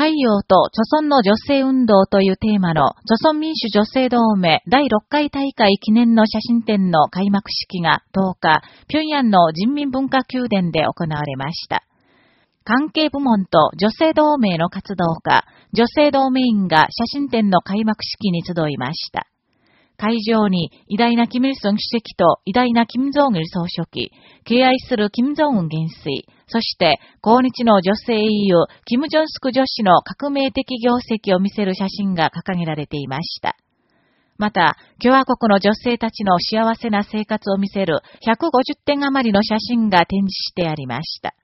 太陽と著村の女性運動というテーマの著村民主女性同盟第6回大会記念の写真展の開幕式が10日、平壌の人民文化宮殿で行われました。関係部門と女性同盟の活動家、女性同盟員が写真展の開幕式に集いました。会場に偉大なキム・イルソン主席と偉大なキム・ジョン・イル総書記、敬愛するキム・ジョン・ウン元帥、そして抗日の女性英雄、キム・ジョンスク女子の革命的業績を見せる写真が掲げられていました。また、共和国の女性たちの幸せな生活を見せる150点余りの写真が展示してありました。